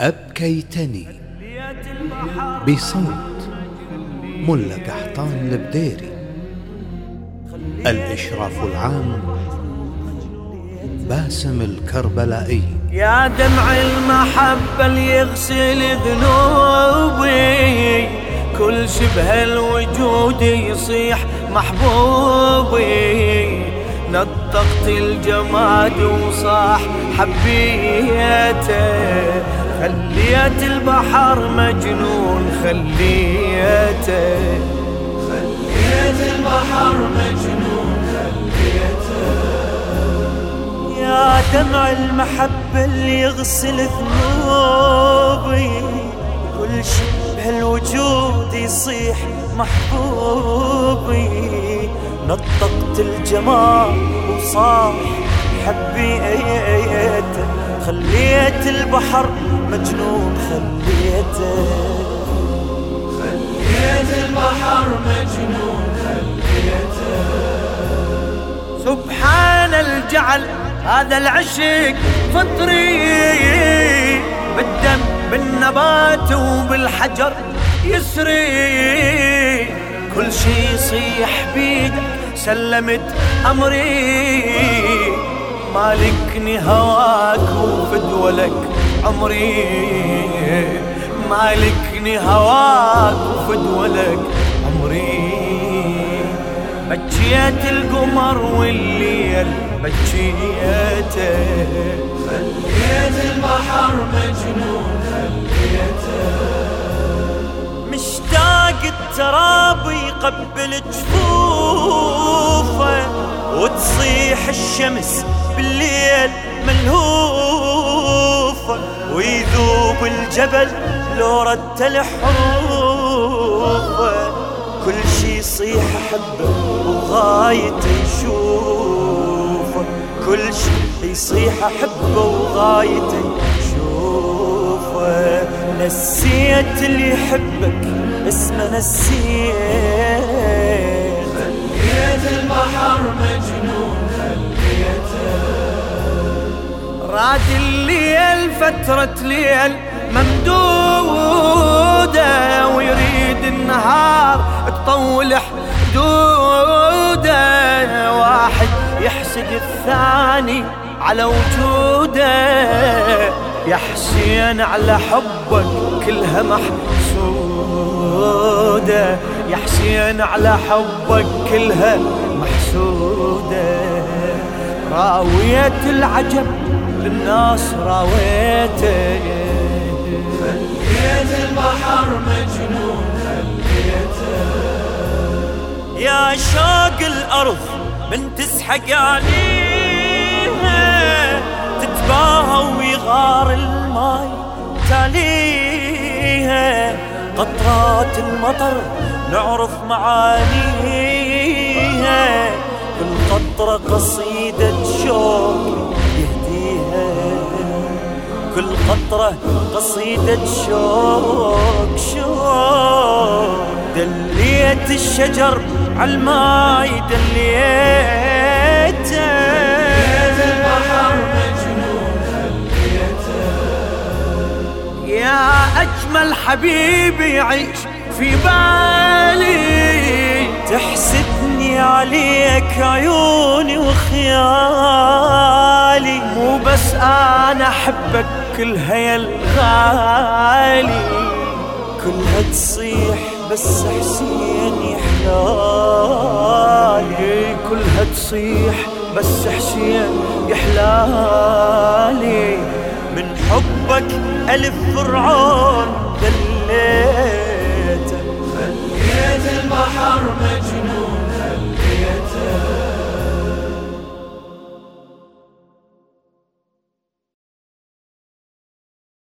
أبكيتني بصوت ملا قحطان البديري الإشراف العام باسم الكربلائي. يا دمع المحبة اللي يغسل ذنوبي. كل شبه الوجود يصيح محبوبي. نطقت الجماد وصاح حبيته. خليت البحر مجنون خليته. خليت البحر مجنون خليته. يا دمع المحبة اللي يغسل ذنوبي. كل شي بهالوجود يصيح محبوبي. نطقت الجمال وصاح حبيته خليت البحر مجنون خليته خليت البحر مجنون خليته سبحان الجعل هذا العشق فطري بالدم بالنبات وبالحجر يسري. كل شي يصيح بيدك سلمت أمري. مالكني هواك وفدولك عمري. مالكني هواك وفدولك عمري. بجيت القمر والليل بجيته خليت البحر مجنون خليته مشتاق التراب يقبل وتصيح الشمس بالليل ملهوفة ويذوب الجبل لو رد الحروفة. كل شي يصيح احبه وغايته يشوفه كل شي يصيح احبه وغايته يشوفه نسيت اللي يحبك اسمه نسيت البحر مجنون خليته راد الليل فترة ليل ممدودة ويريد النهار تطول حدودة. واحد يحسد الثاني على وجوده. يا حسين على حبك كلها محسودة. يا حسين على حبك كلها محسودة راوية العجب للناس راويته خليت البحر مجنون خليته يا شوق الأرض من تسحق عليها. تتباهى ويغار الماي تاليها. قطرات المطر نعرف معانيها. كل قطرة قصيدة شوق يهديها. كل قطرة قصيدة شوق شوق. دليت الشجر عالماي دليته البحر مجنون يا أجمل حبيبي يعيش في بالي. تحسدني عليك عيوني وخيالي. مو بس أنا أحبك كلها يا الغالي. كلها تصيح بس حسين يحلالي. كلها تصيح بس حسين يحلالي. من حبك ألف فرعون دليته. خليت البحر من